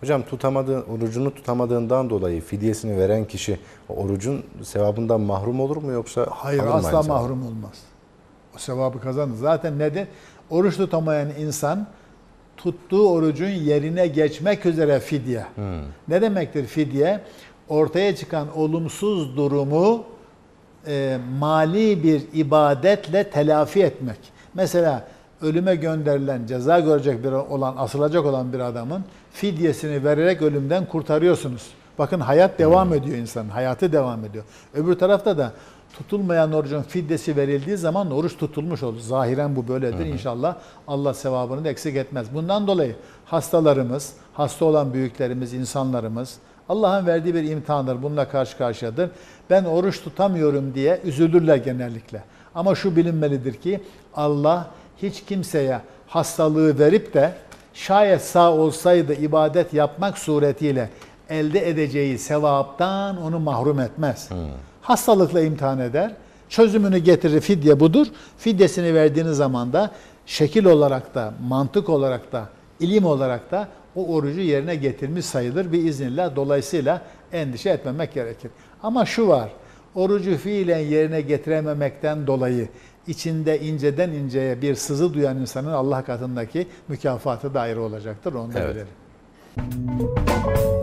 Hocam tutamadığı, orucunu tutamadığından dolayı fidyesini veren kişi orucun sevabından mahrum olur mu yoksa Hayır asla mahrum olmaz. O sevabı kazanır. Zaten nedir? Oruç tutamayan insan tuttuğu orucun yerine geçmek üzere fidye. Hmm. Ne demektir fidye? Ortaya çıkan olumsuz durumu e, mali bir ibadetle telafi etmek. Mesela ölüme gönderilen, ceza görecek bir olan, asılacak olan bir adamın fidyesini vererek ölümden kurtarıyorsunuz. Bakın hayat devam ediyor insanın, hayatı devam ediyor. Öbür tarafta da tutulmayan orucun fidyesi verildiği zaman oruç tutulmuş olur. Zahiren bu böyledir. İnşallah Allah sevabını da eksik etmez. Bundan dolayı hastalarımız, hasta olan büyüklerimiz, insanlarımız Allah'ın verdiği bir imtihandır. Bununla karşı karşıyadır. Ben oruç tutamıyorum diye üzülürler genellikle. Ama şu bilinmelidir ki Allah hiç kimseye hastalığı verip de şayet sağ olsaydı ibadet yapmak suretiyle elde edeceği sevaptan onu mahrum etmez. Hastalıkla imtihan eder. Çözümünü getirir fidye budur. Fidyesini verdiğiniz zaman da şekil olarak da, mantık olarak da, ilim olarak da o orucu yerine getirmiş sayılır bir iznillah. Dolayısıyla endişe etmemek gerekir. Ama şu var, orucu fiilen yerine getirememekten dolayı içinde inceden inceye bir sızı duyan insanın Allah katındaki mükafatı da ayrı olacaktır. Onu da Evet. bilelim.